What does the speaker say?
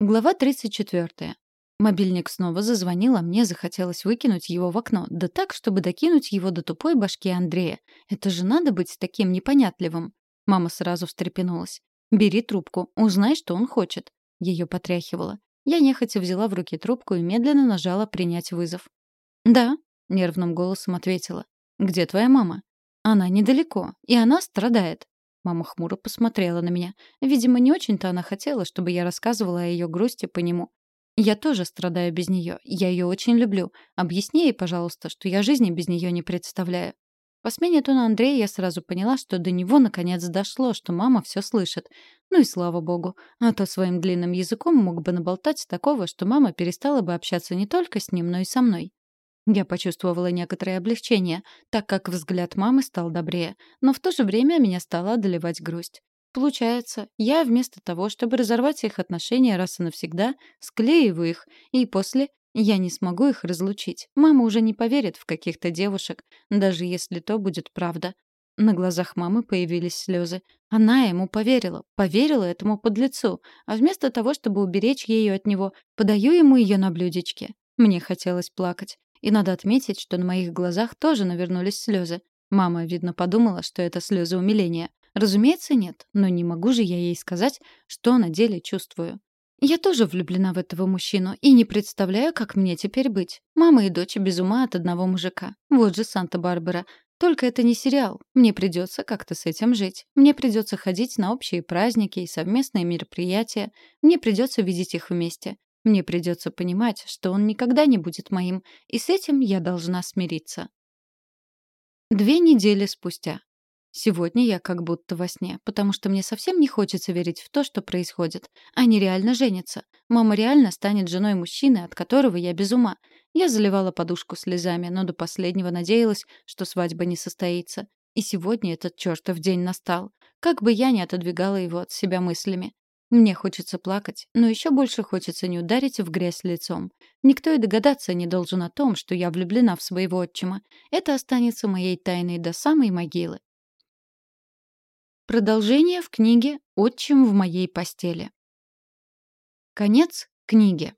Глава 34. Мобильник снова зазвонил, а мне захотелось выкинуть его в окно, да так, чтобы докинуть его до тупой башки Андрея. Это же надо быть таким непонятливым. Мама сразу встрепенулась. «Бери трубку, узнай, что он хочет». Ее потряхивало. Я нехотя взяла в руки трубку и медленно нажала «принять вызов». «Да», — нервным голосом ответила. «Где твоя мама?» «Она недалеко, и она страдает». Мама хмуро посмотрела на меня. Видимо, не очень-то она хотела, чтобы я рассказывала о ее грусти по нему. Я тоже страдаю без нее. Я ее очень люблю. Объясни ей, пожалуйста, что я жизни без нее не представляю. По смене тона Андрея я сразу поняла, что до него наконец дошло, что мама все слышит. Ну и слава богу. А то своим длинным языком мог бы наболтать такого, что мама перестала бы общаться не только с ним, но и со мной. Я почувствовала некоторое облегчение, так как взгляд мамы стал добрее, но в то же время меня стала одолевать грусть. Получается, я вместо того, чтобы разорвать их отношения раз и навсегда, склеиваю их, и после я не смогу их разлучить. Мама уже не поверит в каких-то девушек, даже если то будет правда. На глазах мамы появились слезы. Она ему поверила, поверила этому подлецу, а вместо того, чтобы уберечь ее от него, подаю ему ее на блюдечке. Мне хотелось плакать. И надо отметить, что на моих глазах тоже навернулись слезы. Мама, видно, подумала, что это слезы умиления. Разумеется, нет, но не могу же я ей сказать, что на деле чувствую. Я тоже влюблена в этого мужчину и не представляю, как мне теперь быть. Мама и дочь без ума от одного мужика. Вот же Санта-Барбара. Только это не сериал. Мне придется как-то с этим жить. Мне придется ходить на общие праздники и совместные мероприятия. Мне придется видеть их вместе. Мне придется понимать, что он никогда не будет моим, и с этим я должна смириться. Две недели спустя. Сегодня я как будто во сне, потому что мне совсем не хочется верить в то, что происходит. Они реально женятся. Мама реально станет женой мужчины, от которого я без ума. Я заливала подушку слезами, но до последнего надеялась, что свадьба не состоится. И сегодня этот чертов день настал. Как бы я ни отодвигала его от себя мыслями. Мне хочется плакать, но еще больше хочется не ударить в грязь лицом. Никто и догадаться не должен о том, что я влюблена в своего отчима. Это останется моей тайной до самой могилы. Продолжение в книге «Отчим в моей постели». Конец книги.